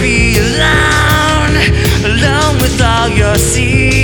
be alone, alone with all your secrets.